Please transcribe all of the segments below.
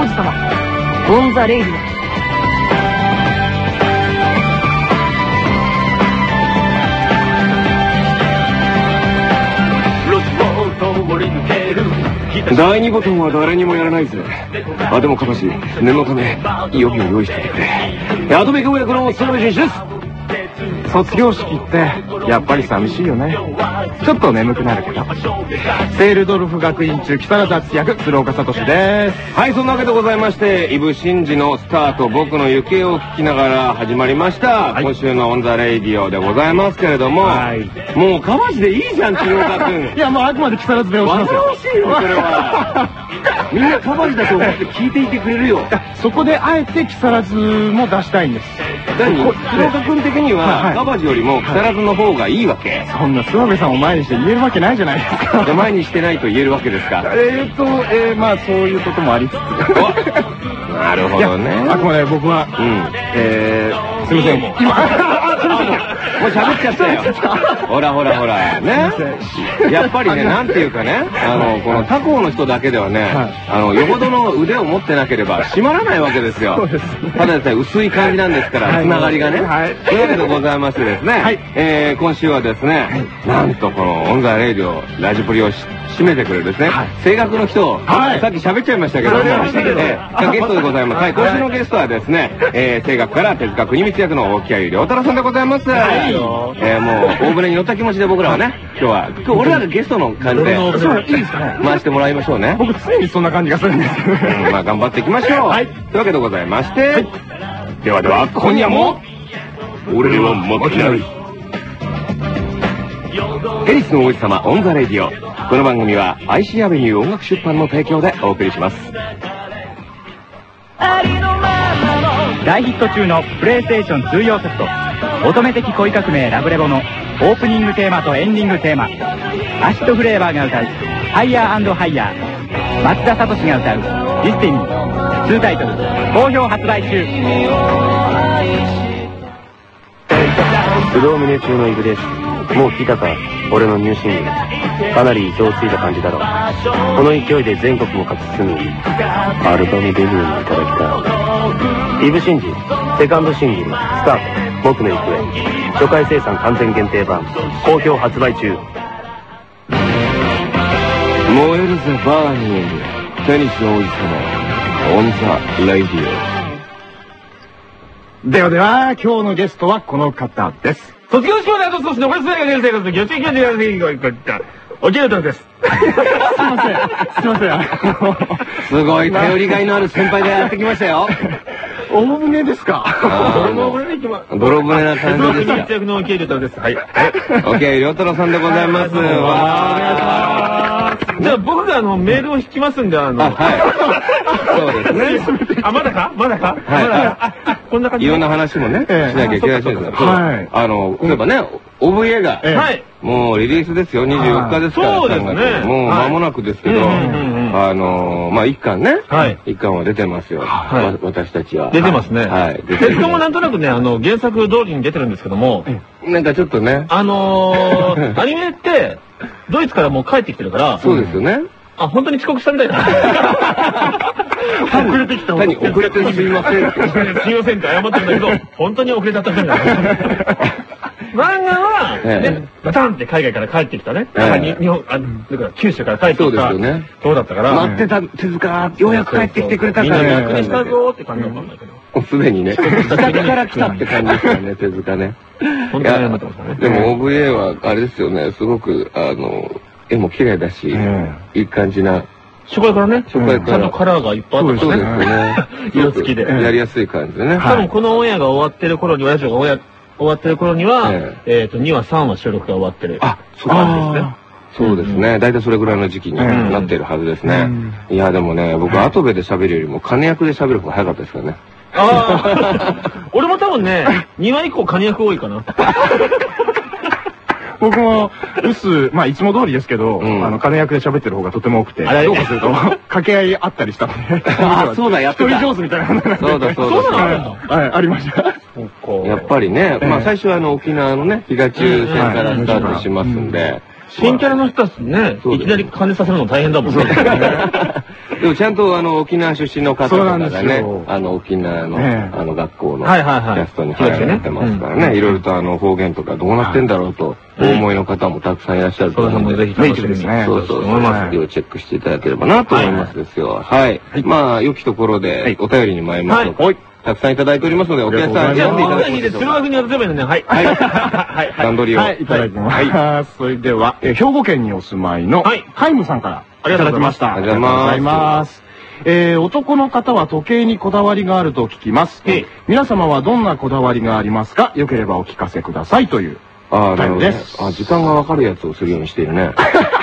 王子様 on the Radio 第二ボタンは誰にもやらないぜ。あ、でもかまし、念のため、予備を用意してくれ。跡部景吾役の諏訪部順一です。卒業式ってやっぱり寂しいよねちょっと眠くなるけどセールドルフ学院中木更津敦役鶴岡聡ですはい、そんなわけでございまして、イブシンジのスタート、僕の行方を聞きながら始まりました。はい今週のオンザレイディオでございますけれども、はいもうかましでいいじゃん、鶴岡くん。いやもうあくまで木更津弁をし煩ますよわしいよ、それは。みんなかましだと思って聞いていてくれるよ。そこであえて木更津も出したいんです何こ鶴岡くん的にはいは、はい。かましよりも木更津の方がいいわけ。そんな諏訪部さんを前にして言えるわけないじゃないですか。前にしてないと言えるわけですか。えーと、えー、まあそういうこともありつつ。お。なるほどね。あくまで僕は、うん。えー、すいません。今もう喋っちゃったよ。ほらほらほら。ね。やっぱりね、なんていうかね、あの、この他校の人だけではね、はいあの、よほどの腕を持ってなければ閉まらないわけですよ。ただでさえ薄い感じなんですから、はいつながりがね。はいというわけでございましてですね、はいえー今週はですね、なんとこの on the Radio、ラジプリをし締めてくれるですね、はい。声楽の人を、はい。さっき喋っちゃいましたけど。も、えーゲストでございます。はい、今週のゲストはですね、えー声楽から手塚国光役の大木谷良太郎さんでございます。い。えーもう、大船に乗った気持ちで僕らはね、今日は、今日俺らがゲストの感じで、回してもらいましょうね。僕常にそんな感じがするんですけど。うん。まあ、頑張っていきましょう。はい。というわけでございまして、ではでは、今夜も、俺は負けない。テニスの王子様 on the Radio。この番組は IC アベニュー音楽出版の提供でお送りします。大ヒット中のプレイステーション2用ソフト。乙女的恋革命ラブレボのオープニングテーマとエンディングテーマ。アシッドフレーバーが歌う「ハイヤーハイヤー」松田聡が歌う「 Destiny」2タイトル。好評発売中。不動峰中の伊武です。もう聞いたか？俺のニューシングル。かなり意表をついた感じだろう。この勢いで全国も勝ち進み、アルバムデビューもいただきたい。伊武深司、セカンドシングル、スタート、僕の行方。初回生産完全限定盤、好評発売中。燃えるぜ burning。テニス王子様 on the radioオではでは今日のゲストはこの方です卒業式まであと少し残り数年が出る生活の、予定期間でやる生活が、おきれたです。すいません。すいません。あの。すごい頼りがいのある先輩がやってきましたよ。おもむねですかおもうれに行きま泥船な感じですかのおきるとです。はい。よ。オッケー、良太郎さん。でございます。わあじゃあ僕があのメールを引きますんで、あの、あ、はい。そうですね。あ、まだか？まだか？はい。まだか？あこんな感じでいろんな話もね、しえ。えなきゃいけないしですはい。あの、例えばね、OVA が、ええ。はい。もうリリースですよ、24日ですから、そうですね。3月もう間もなくですけど、はいうんうんうんあの、まあ、一巻ね、はい。一巻は出てますよ、はい。わ私たちは。出てますね。はい。出て鉄道もなんとなくね、あの、原作通りに出てるんですけども、なんかちょっとね、あのー、アニメって、ドイツからもう帰ってきてるから、そうですよね。あ、本当に遅刻したみたいな。遅れてきた単に遅れてすみませんって。すいませんって謝ってるんだけど、本当に遅れちゃったみたいな。漫画は、ええね、バタンって海外から帰ってきたね。ええに日本、あ、だから九州から帰ってそうきた。ですよね。そうだったから。待ってた手塚、ようやく帰ってきてくれたからみんな楽にしたぞーって感じだったんだけど。もうすでにね、自宅から来たって感じですよね、手塚ね。本当に謝ってましたね。でも OVA はあれですよね、すごく、あの、絵も綺麗だし、えいい感じな、初回からね、初回からちゃんとカラーがいっぱいあったんそうですね。色付きで。やりやすい感じでね。多分このオンエアが終わってる頃に、親父が終わ終わってる頃には、ええっと、2話、3話収録が終わってる。あ、そう感なんですね。そうですね。大体それぐらいの時期にうんなっているはずですね。いや、でもね、僕、後部で喋るよりも、金役で喋る方が早かったですからね。ああ、俺も多分ね、2話以降、カニ役多いかな。僕も、うす、まあ、いつも通りですけど、うんあの、金役で喋ってる方がとても多くて、どうかすると、掛け合いあったりしたので、あそうだやってた一人上手みたいな話そうだそうだはい、ありました。やっぱりね、ええ。まあ最初はあの沖縄のね、東中線からスタートしますんで、新キャラの人たちね、いきなり感じさせるの大変だもんね。でもちゃんとあの沖縄出身の方とかがねよ、あの沖縄の、ええ。あの学校のキャストに入られてますからね、いろいろとあの方言とかどうなってんだろうと、お思いの方もたくさんいらっしゃると思うのでもぜひ楽しみにそうそう、思い。ます。要チェックしていただければなと思いますですよ。はい。まあ、良きところで、お便りに参りましょう。はいたくさんいただいておりますので、お客さんじゃあ、読んでいただもうぜひで、鶴枠に当てればいいのね。はい。はい。はい。段取りを。はい、いただきます。それでは、えー兵庫県にお住まいの、はいハイムさんからありいがとうございますただきました。ありがとうございますす。えー男の方は時計にこだわりがあると聞きますええ。皆様はどんなこだわりがありますか？よければお聞かせくださいという。ああ、なるほどね。あ、時間がわかるやつをするようにしているね。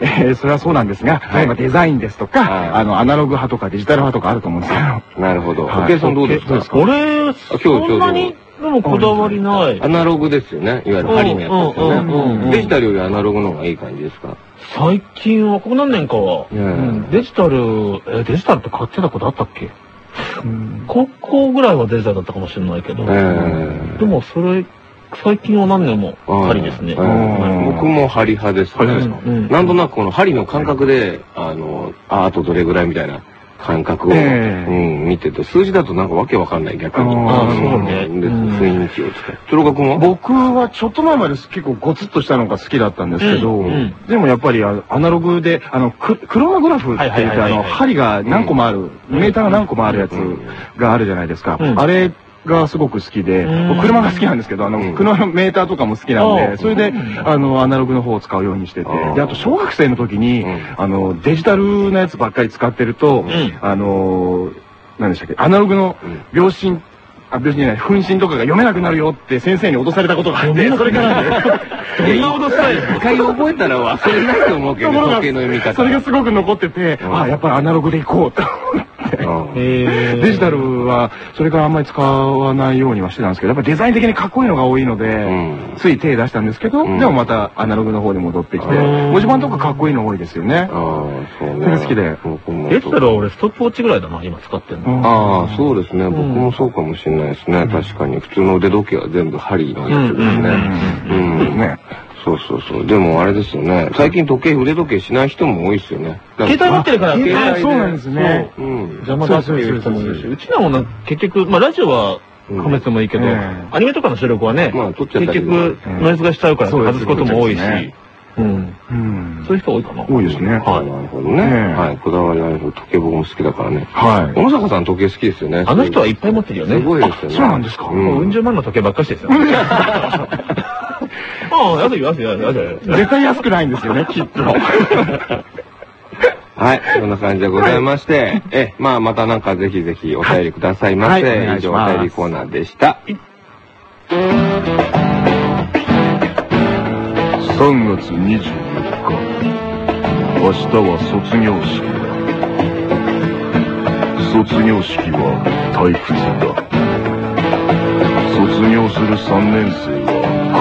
えーそれはそうなんですが、例えばデザインですとか、はい。あの、アナログ派とかデジタル派とかあると思うんですけど。なるほど。はい。おけいさんどうですか？どうですか？俺、日ちょう？どそんなに、でもこだわりない。ア。ナログですよね。いわゆる針のやつでね。デジタルよりアナログの方がいい感じですか？最近は、ここ何年かは、うんうんデジタル、え、デジタルって買ってたことあったっけ？高校ぐらいはデジタルだったかもしれないけど、え。でもそれ、最近は何年もえありですね。うん。僕も針派です。ね。なんとなくこの針の感覚で、あの、ああとどれぐらいみたいな感覚を、ええ。うん、見てて、数字だとなんかわけわかんない逆に。ああそうね。ん。でうん。雰囲気を使って。鶴岡君は？僕はちょっと前まで結構ゴツッとしたのが好きだったんですけど、うん。うん。でもやっぱりあアナログで、あの、ククロノグラフって言って、あの、針が何個もある、メーターが何個もあるやつがあるじゃないですか。うん。あれがすごく好きで、車が好きなんですけど、あの、うん。車のメーターとかも好きなんあで、それで、あの、アナログの方を使うようにしてて、で、あと小学生の時に、うん。あの、デジタルなやつばっかり使ってると、ん。あの、何でしたっけ、アナログの秒針、あ、秒針じゃない、分針とかが読めなくなるよって先生に脅されたことがあって、それからね、どんなことしたい一回覚えたら忘れないと思うけど、時計の読み方。それがすごく残ってて、うん。あやっぱりアナログでいこうと思って。デジタルは、それからあんまり使わないようにはしてたんですけど、やっぱデザイン的にかっこいいのが多いので、んつい手出したんですけど、うんでもまたアナログの方に戻ってきて、うん文字盤とかかっこいいの多いですよね。ああ、そうね。好きでデジタルは俺ストップウォッチぐらいだな、今使ってんの。ああ、そうですね。僕もそうかもしれないですね。確かに。普通の腕時計は全部針のやつですね。うん。ね。そうそうそう。でもあれですよね。最近時計、腕時計しない人も多いですよね。携帯持ってるから、携帯でそうなんですね。うん。邪魔だっていう人もいるし、うちらもな、結局、まあラジオは、かめてもいいけど、アニメとかの収録はね、まあ結局、ノイズがしちゃうから外すことも多いし、うん。うんそういう人多いかな。多いですね。あなるほどね。ねはい。こだわりある時計僕も好きだからね。はい。小野坂さん時計好きですよね。あの人はいっぱい持ってるよね。すごいですよね。そうなんですかう。もうんうん十万の時計ばっかしですよ。ああ、安いよ、安いよ、安いよ。絶対安くないんですよね、きっと。はい。そんな感じでございまして、え、まあ、またなんかぜひぜひお便りくださいませ。はいはい以上、お便りコーナーでした。3月24日明日は卒業式卒業式は退屈だ卒業する3年生は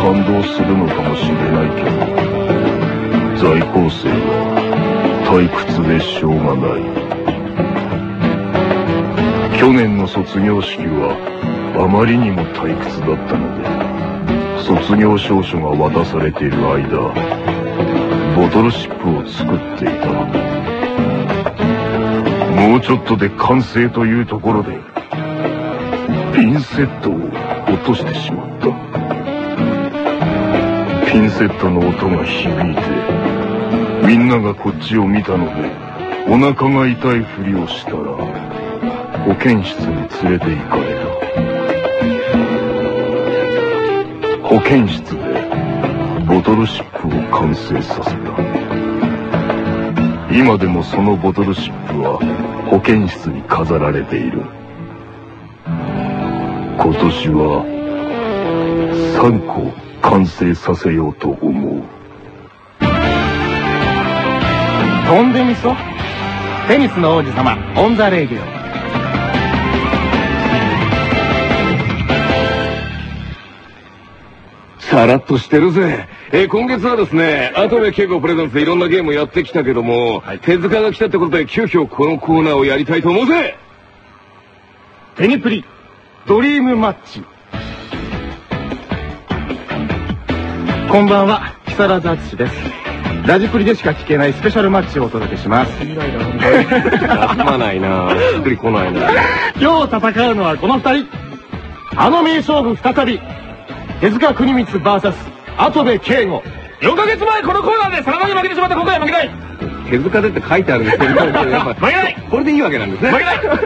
感動するのかもしれないけど在校生は退屈でしょうがない。去年の卒業式はあまりにも退屈だったので卒業証書が渡されている間ボトルシップを作っていたもうちょっとで完成というところでピンセットを落としてしまった。ピンセットの音が響いてみんながこっちを見たのでお腹が痛いふりをしたら保健室に連れて行かれた。保健室でボトルシップを完成させた。今でもそのボトルシップは保健室に飾られている。今年は3個完成させようと思う。飛んでみそ？テニスの王子様 on the radio。さらっとしてるぜ。えー今月はですね、アトメケゴプレゼンツでいろんなゲームをやってきたけども、手塚が来たってことで急遽このコーナーをやりたいと思うぜ。テニプリドリームマッチこんばんは木更津敦ですラジプリでしか聞けないスペシャルマッチをお届けします。休まないなしっくり来ないな今日戦うのはこの二人。あの名勝負再び。手塚国光 VS 跡部圭吾。4ヶ月前このコーナーで真田に負けてしまった今回は負けない手塚でって書いてあるんですけど、これでいいわけなんですね。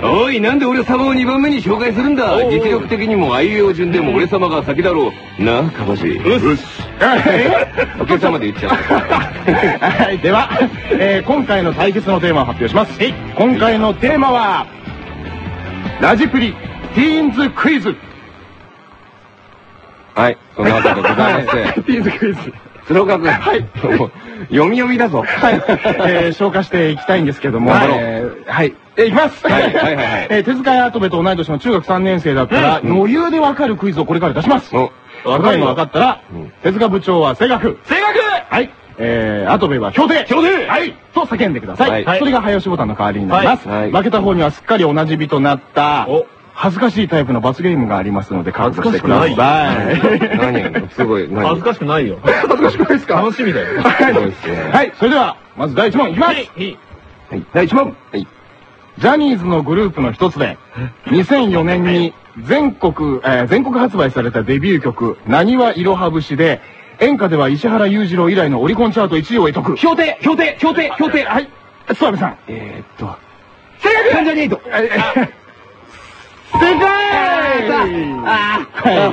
おい、なんで俺様を2番目に紹介するんだ？実力的にもあいうえお順でも俺様が先だろう。なあ、かばし。うっす お客様で言っちゃう。はい、では、えー今回の対決のテーマを発表します。今回のテーマは、ラジプリティーンズクイズ。はい、そんなわけでございまして。ティーンズクイズ。鶴岡君。はい。読み読みだぞ。はい、えー消化していきたいんですけども、はいえーはい、えーいきます。はいはいはいはい えー手塚や跡部と同い年の中学3年生だったら、余裕でわかるクイズをこれから出します。おわかるの分かったら、うん手塚部長は声楽。正確はい。えー、跡部は協定協定はいと叫んでください。はいそれが早押しボタンの代わりになります。はい負けた方にはすっかりおなじみとなった、お恥ずかしいタイプの罰ゲームがありますので、覚悟してください。何やのすごい。何恥ずかしくないよ恥ずかしくないですか？楽しみだよはいそうですねはい、それでは、まず第1問いきますいいはい第1問はい。ジャニーズのグループの一つで、2004年に全国、えー全国発売されたデビュー曲、なにわいろは節で、演歌では石原裕次郎以来のオリコンチャート1位を得得。評定評定評定評定はい。諏訪部さん。えーっと。正解関ジャニエイト正解は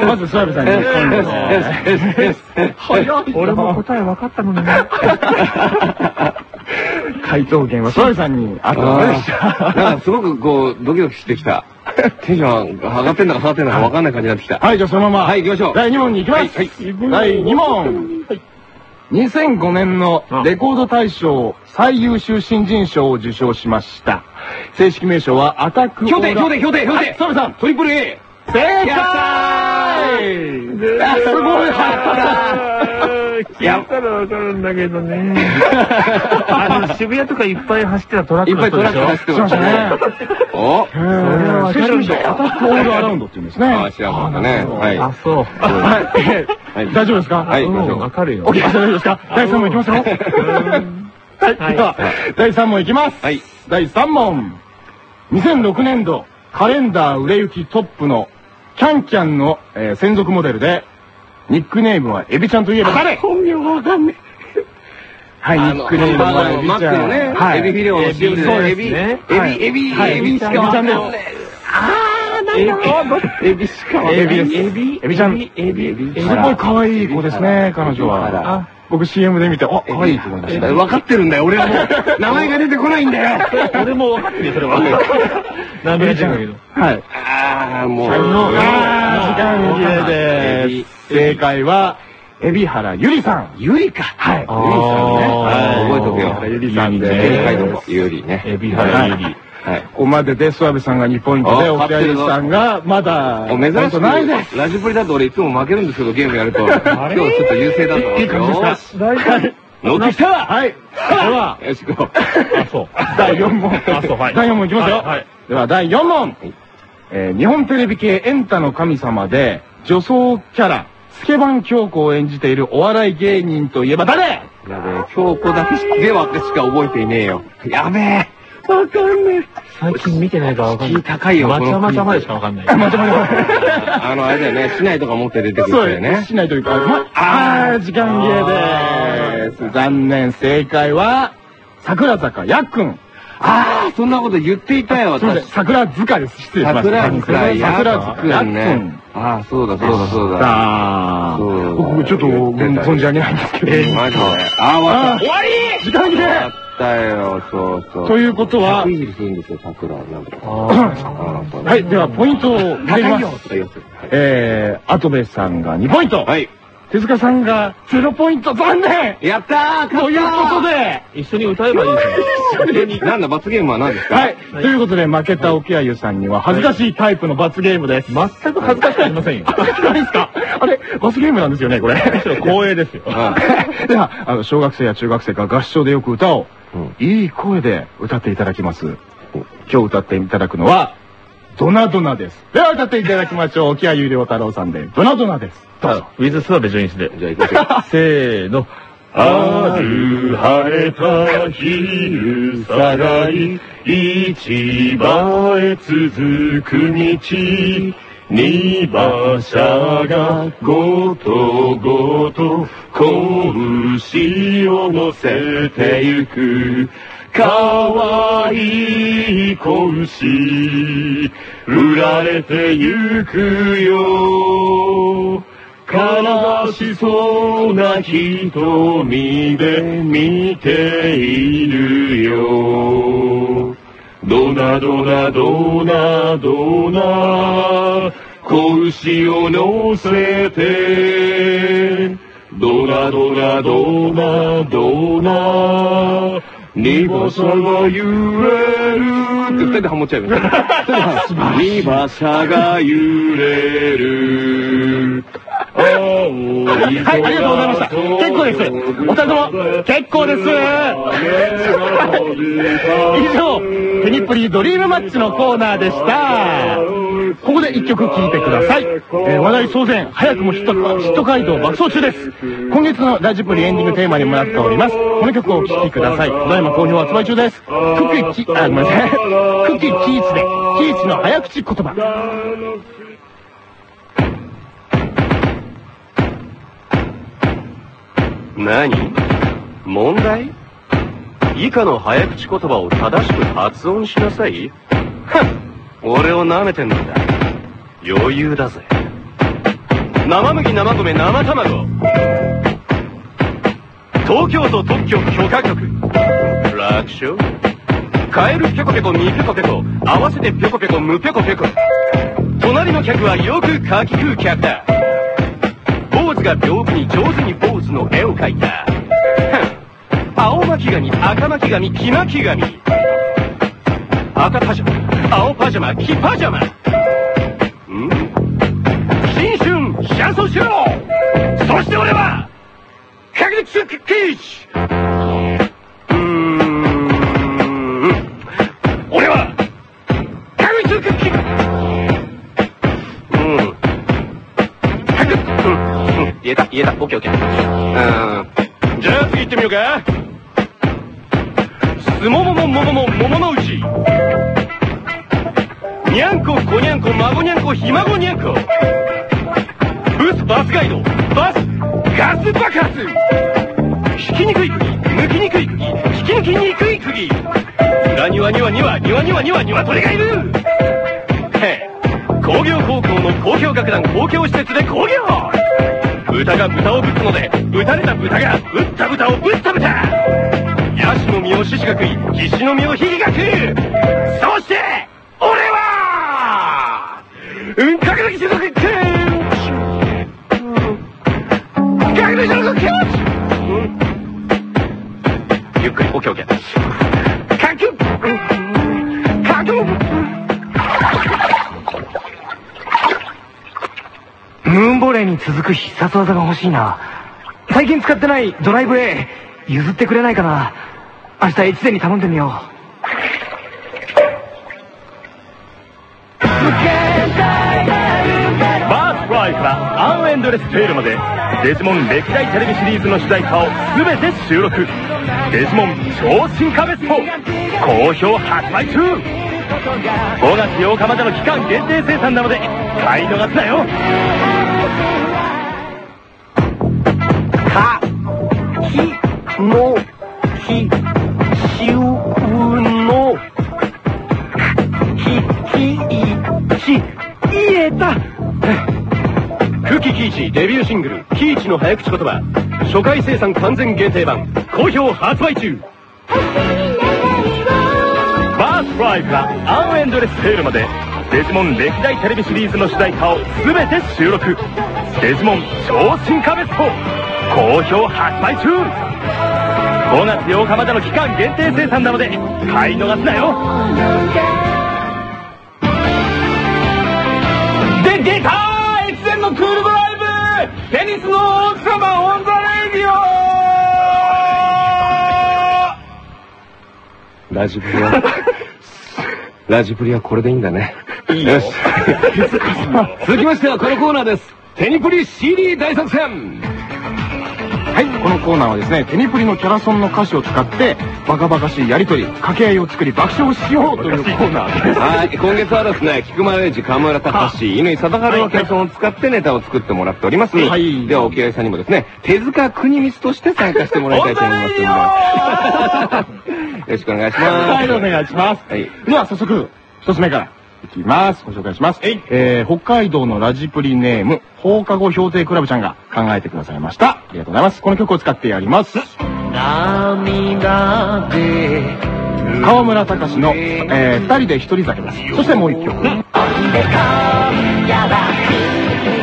い。まず諏訪部さんに1ポイントです。早い。俺も答え分かったのにね回答権は諏訪部さんにあったのでした。なんかすごくこう、ドキドキしてきた。テンション上がってんのか下がってんのか分かんない。感じになってきた。はい、じゃあそのまま。はい。行きましょう第2問に行きます。はい。第2問。2005年のレコード大賞最優秀新人賞を受賞しました。正式名称はアタック評定評定評定評はい定澤部さん。トリプル A! 正解すごい聞いたら分かるんだけどねあの渋谷とかいっぱい走ってたトラッいっぱいトラック走ってましたね。お？それはわかるんだよアタックオールアラウンドって言うんですね。ああ、知らなかったね。はい。あそうはい。は い大丈夫ですか？はい行きましょううんわかるよオッケー、大丈夫ですか？第3問いきますよ。はい。では、第3問いきます。はい。第3問。2006年度カレンダー売れ行きトップのキャンキャンの、えー専属モデルで、ニックネームはエビちゃんといえば誰？本名わかんねはい、ニックネームはエビちゃん。ね、はい。エビフィレオの CM でね、エビ、エビ、はいエビ、はいエビエビちゃんです。あー、なんだろう。エビしか。エビです。エビエビちゃん。エビエビすごい可愛い子ですね、彼女は。僕 CM で見て、あ、可愛いと思いました。分かってるんだよ、俺はもう。名前が出てこないんだよ。俺も分かってるよそれは何秒間だけどはい。あー、もう。あー時間切れです。正解は、海老原ゆりさん。ゆりか。はい。ゆりさんね。はい覚えとくよ海老原ゆりさんで。ゆりね。エビ原ゆりはい。ここまでで、諏訪部さんが2ポイントで、お沖合ゆりさんがまだ、お珍しくないです。ラジプリだと俺いつも負けるんですけど、ゲームやると。今日ちょっと優勢だったいい感じですかよし乗ってきたはい。では、よし、行こう。あそう第4問。あそうはい第4問いきますよ。はいはいでは、第4問。えー日本テレビ系エンタの神様で、女装キャラ、スケバン京子を演じているお笑い芸人といえば誰？やべえ、京子だけではしか覚えていねえよ。やべえ。わかんね最近見てないから分かんない高いよまちゃまちゃまでしか分かんないまたまたえ。あの、あれだよね、市内とか持って出てくるそうで人だよねす。。しないというか、ま、あー、時間切れです。残念、正解は、桜坂やっくん。ああ、そんなこと言っていたよ、私。桜塚です。失礼しました。桜塚や桜塚。ね。ああ、そうだ、そうだ、そうだ。あそうー僕ちょっと、うん存じ上げないんですけど。マジで。ああ、終わった。終わり時間切れったよ、そうそう。ということは100いじりするんですよ、桜。なんとか。はい、では、ポイントを入れます。えー、跡部さんが2ポイント。はい。手塚さんが0ポイント、残念やったーということで、一緒に歌えばいいですよなんだ、罰ゲームは何ですか？はい。ということで、負けた沖合さんには、恥ずかしいタイプの罰ゲームです。全く恥ずかしくありませんよ何ですかあれ、罰ゲームなんですよね、これ。光栄ですよ では、あの、小学生や中学生が合唱でよく歌を、うんいい声で歌っていただきます。今日歌っていただくのは、ドナドナです。では歌っていただきましょう。沖合ゆりお太郎さんで、ドナドナです。どうぞ。ウィズスワベジョインスでじゃあ行きましょう。せーの春晴れた昼下がり市場へ続く道二馬車がごとごと子牛を乗せてゆく。かわいい子牛売られてゆくよ。悲しそうな瞳で見ているよ。ドナドナドナドナ拳を乗せてドナドナドナドナ二馬車が揺れるって手でハモっちゃいます。ニが揺れるはい、ありがとうございました。結構です。お二人とも、結構です。以上、テニプリドリームマッチのコーナーでした。ここで一曲聴いてください。えー話題騒然、早くもヒットヒット街道爆走中です。今月のラジプリエンディングテーマにもなっております。この曲をお聴きください。ただいま好評発売中です。クッキーキ、あ、ごめんなさい。クッキーキーツで、キーツの早口言葉。何？問題？以下の早口言葉を正しく発音しなさい。はっ俺を舐めてんのか？余裕だぜ。生麦生米生卵。東京都特許許可局。楽勝。カエルぴょこぴょこみぴょこぴょこ合わせてぴょこぴょこむぴょこぴょこ隣の客はよくかき食う客だ。坊主が屏風に上手に坊主の絵を描いた。青巻紙、赤巻紙、黄巻紙。赤パジャマ、青パジャマ、黄パジャマ。ん？新春、シャンソンしろそして俺は、確実キーチッケーオッケー。うん。じゃあ次行ってみようか。すもももももも桃の内。にゃんこ、こにゃんこ、にゃんこ、ひにゃんこ。ブスバスガイド、バス、ガス爆発。引きにくい釘、抜きにくい釘、引き抜きにくい釘。裏庭には庭、庭にはには鳥がいる。へえ、工業高校の工業学団公共施設で工業。豚が豚をぶったので撃たれた豚が撃った豚をぶった。豚ヤシの実を獅子が食い獅子の実をヒゲが食うそして俺はうんかけだきしずくん。かけだきしずくん。ゆっくりオッケーオッケームーンボレーに続く必殺技が欲しいな。最近使ってないドライブ A、譲ってくれないかな。明日越前に頼んでみよう。バースフライからアンエンドレステールまでデジモン歴代テレビシリーズの主題歌を全て収録デジモン超進化ベスト好評発売中5月8日までの期間限定生産なので買い逃すなよか、き、も、き、しゅうの、き、き、い、ち、言えた久喜喜一デビューシングル、喜一の早口言葉、初回生産完全限定版、好評発売中バースフライからアンエンドレステールまでデジモン歴代テレビシリーズの主題歌を全て収録。デジモン超進化ベスト。好評発売中。5月8日までの期間限定生産なので買い逃すなよ。で、出たー越前のクールドライブ。テニスの王様 on the radio。ラジプリは、ラジプリはこれでいいんだね。いいよし。続きましてはこのコーナーです。テニプリ CD 大作戦はい、このコーナーはですね、テニプリのキャラソンの歌詞を使って、バカバカしいやりとり、掛け合いを作り爆笑しようというコーナーです。はい、今月はですね、菊丸英二、河村隆史、乾貞治のキャラソンを使ってネタを作ってもらっております。はいでは、おきらいさんにもですね、手塚国光として参加してもらいたいと思いますので。よろしくお願いします。はい、お願いします。はい。では、早速、一つ目からいきます。ご紹介します。えー、北海道のラジプリネーム、放課後評定クラブちゃんが考えてくださいました。ありがとうございます。この曲を使ってやります。川村隆の、えー、二人で一人酒です。そしてもう一曲。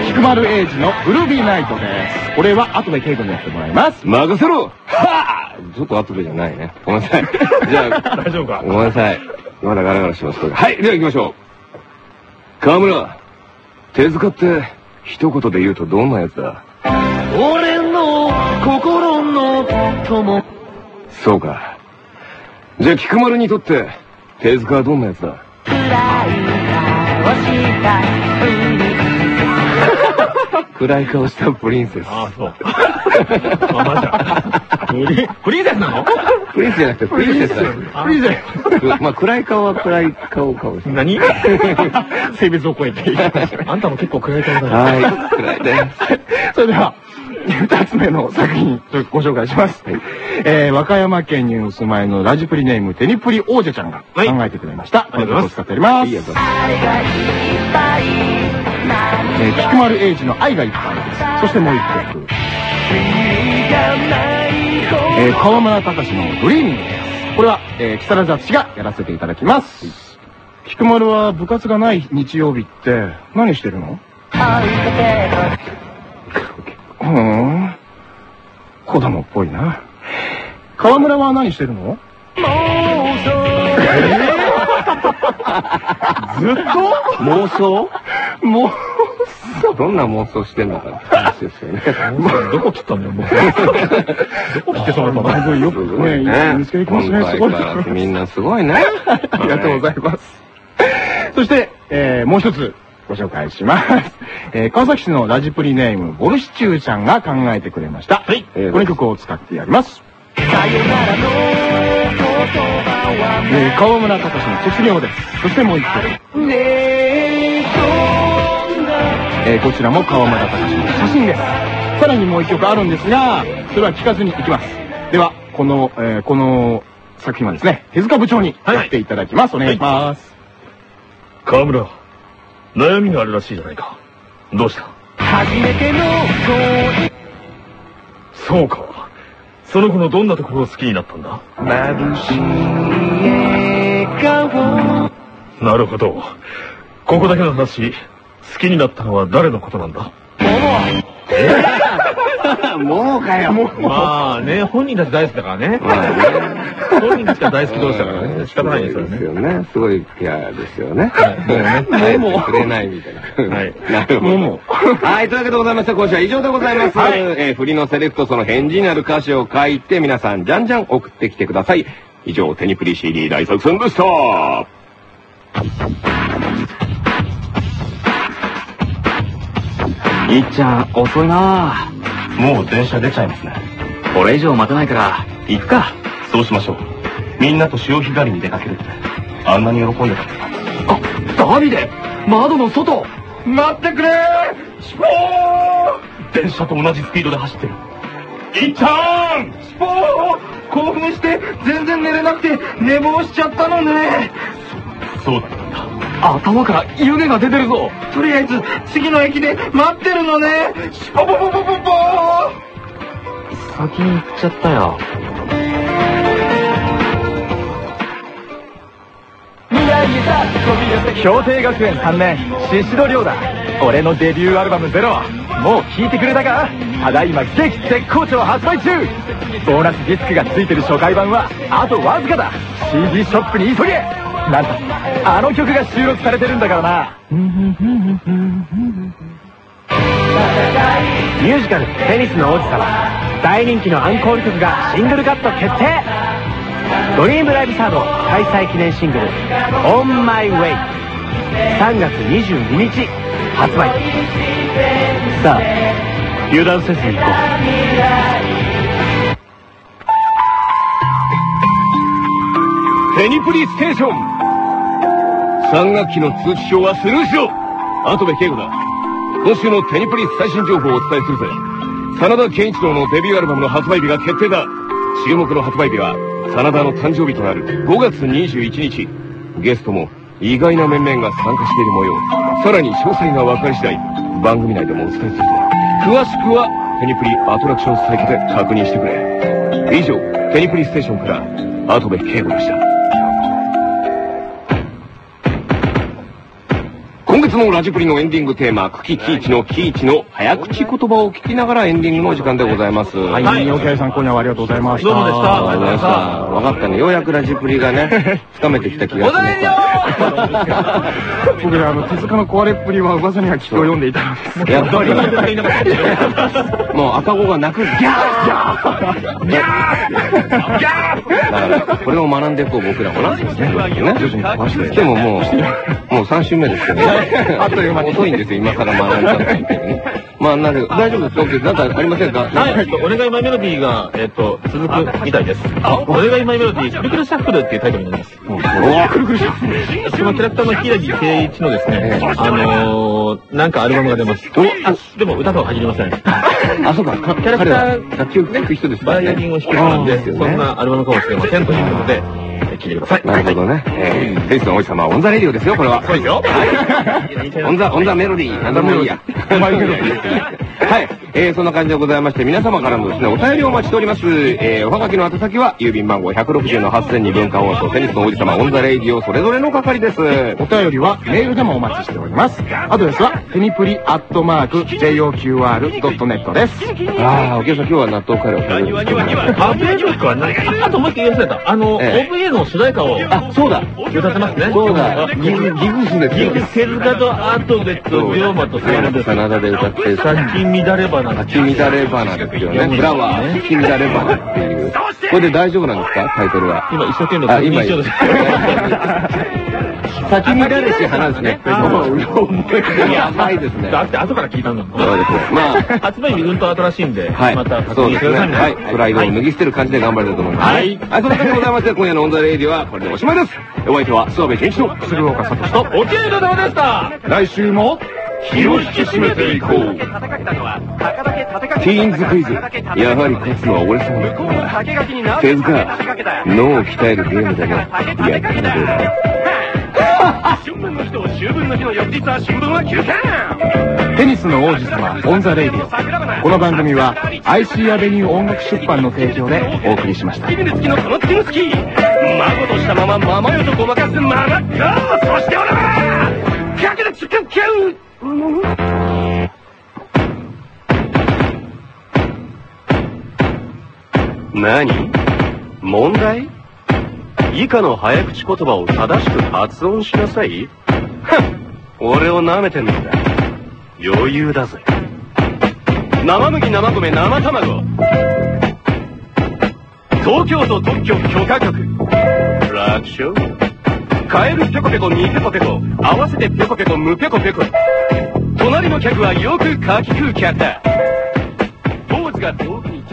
菊丸英二のグルービーナイトです。これは後で稽古にやってもらいます。任せろはあちょっと後でじゃないね。ごめんなさい。じゃあ、大丈夫かごめんなさい。まだガラガラします。はい、では行きましょう。河村、手塚って、一言で言うとどんなやつだ？俺の心の友。そうか。じゃあ菊丸にとって、手塚はどんなやつだ？暗い顔したプリンセス。ああ、そう。あ、まじゃ。プリン、プリンセスなの？プリンセスじゃなくてプリンセスだよ。プリンセくまあ暗い顔は暗い顔かもしれない。何？性別を超えてあんたも結構暗い顔だね。はい、暗いね。それでは、二つ目の作品、ご紹介します。えー、和歌山県にお住まいのラジプリネーム、テニプリ王者ちゃんが考えてくれました。ありがとうございますこの曲を使っております。えー、菊丸英二の愛がいっぱいです。そしてもう一曲。えー、河村隆のドリーミングです。これは、えー、木更津淳がやらせていただきます。菊丸は部活がない日曜日って何してるの？うーん。子供っぽいな。河村は何してるの？ずっと？妄想？もう、どんな妄想してんのかって話ですよね。どこ切ったんだよ、もう。どこ切ってそうなのすごいよくね、見つけてきますね。すごい。みんなすごいね。ありがとうございます。そして、えー、もう一つご紹介します。えー、川崎市のラジプリネーム、ボルシチューちゃんが考えてくれました。はい。えー、この曲を使ってやります。えー、川村隆の卒業です。そしてもう一曲。えー、こちらも川村隆の写真です。さらにもう一曲あるんですが、それは聞かずにいきます。では、この、えー、この作品はですね、手塚部長にやっていただきます。お願いします。河村、悩みがあるらしいじゃないか。どうした？初めてのそうか。その子のどんなところを好きになったんだ？眩しい笑顔なるほど。ここだけの話、好きになったのは誰のことなんだ？もうかよ。もう。まあね、本人たち大好きだからね。本人たちが大好き同士だからね。仕方ないですよですね。よね。すごいピュアですよね。もうねもうくれないみたいな。はいなるほど。はい、というわけでございまして、今週は以上でございます。えー振りのセレクト、その返事になる歌詞を書いて、皆さん、じゃんじゃん送ってきてください。以上、テニプリ CD 大作戦でした。いっちゃん、遅いなもう電車出ちゃいますね。これ以上待たないから、行くか。そうしましょう。みんなと潮干狩りに出かけるって、あんなに喜んでた。あ、ダビデ窓の外待ってくれスポー電車と同じスピードで走ってる。いっちゃんスポー興奮して全然寝れなくて寝坊しちゃったのねそうだったんだ。頭から湯気が出てるぞとりあえず次の駅で待ってるのねシポポポポポポ先に行っちゃったよ。氷定学園3年、宍戸亮だ。俺のデビューアルバムゼロ、もう聴いてくれたか？ただいま激絶好調発売中ボーナスディスクが付いてる初回版は、あとわずかだ !CD ショップに急げなんと、あの曲が収録されてるんだからな。ミュージカル「テニスの王子様」大人気のアンコール曲がシングルカット決定。ドリームライブサード開催記念シングル「オンマイウェイ3月22日発売。さあ油断せずに行こう「テニプリステーション」3学期の通知表はスルーしろ。後部敬吾だ。今週のテニプリ最新情報をお伝えするぜ。真田健一郎のデビューアルバムの発売日が決定だ。注目の発売日は真田の誕生日となる5月21日。ゲストも意外な面々が参加している模様。さらに詳細が分かり次第番組内でもお伝えするぜ。詳しくはテニプリアトラクションサイトで確認してくれ。以上テニプリステーションから後部敬吾でした。今月のラジプリのエンディングテーマ、久喜喜一の喜一の早口言葉を聞きながらエンディングの時間でございます。はい。はい、お客さん今夜はありがとうございました。どうもでしたありがとうございました。わかったね。ようやくラジプリがね、つかめてきた気がする。僕ね、あの、手塚の壊れっぷりは噂には聞きを読んでいたんです。やっぱり、もう赤子が泣く、ギャーギャーギャーギャーだから、これを学んでいこう僕らもな。ね。徐々に。でももう、もう3週目ですけどね。あっという間に遅いんですよ、今から学んだっていうね。まあ、なる、大丈夫ですか？なんかありませんか？はい、えっと、お願いマイメロディーが、えっと、続くみたいです。お願いマイメロディー、くるくるシャッフルっていうタイトルになります。くるくるしますそのキャラクターの平木圭一のですね、あのー、なんかアルバムが出ます。あ、でも歌とは限りません。あ、そうか、かキャラクター楽器を弾く人です。バイオリンを弾くなんで、そんなアルバムかもしれませんということで、えー聞いてください。なるほどね。えー、フェイスの王子様、オンザレディオですよ、これは。そうですよ。オンザ、オンザメロディー。なんでもいいや。はい。えー、そんな感じでございまして、皆様からのですね、お便りをお待ちしております。えー、おはがきの宛先は、郵便番号160の8000に文化放送、テニスの王子様、オンザレイディオ、それぞれの係です。お便りはメールでもお待ちしております。アドレスは、テニプリアットマーク、JOQR.net です。あー、お客さん今日は納豆カレーを食べるんですけどアベル曲は何あともう一回言わせた。あの、ええ OVA の主題歌をあ、そうだ。歌ってますね。そうだ。ギグ、ギグスですよ。ギグ手塚とアートベット、龍馬とセールです。真田で歌って、さっき乱れ花。咲き乱れ花ですよね。フラワー、咲き乱れ花っていう。これで大丈夫なんですか？タイトルは。今一生懸命あ、今、一緒です。咲き乱れし花ですね。もう、やばいですね。だって後から聞いたんだもん。そうですねまあ、発売日うんと新しいんで、はい。また確そうですね。認してくださいね。はい。プライドを脱ぎ捨てる感じで頑張れると思います。はいはい。そんな感じでございまして、今夜の on the radio はこれでおしまいです。お相手は、諏訪部順一と、鶴岡聡と、おちえのどうでした来週も、気を引き締めていこう。ティーンズクイズ。やはり勝つのは俺様だ。手塚、脳を鍛えるゲームだね。やったらどうだテニスの王子様、オンザレイディオ。この番組は、IC アベニュー音楽出版の提供でお送りしました。君の月のこの月の月孫としたままママよとごまかすママ。ゴーそして俺はかけてつくっきゃう何？問題？以下の早口言葉を正しく発音しなさい。俺を舐めてんのか。余裕だぜ。生麦生米生卵。東京都特許許可局。楽勝。カエルペコペコミペコペコ合わせてペコペコムペコペコ隣の客はよくかき食う客だ。坊主が遠くに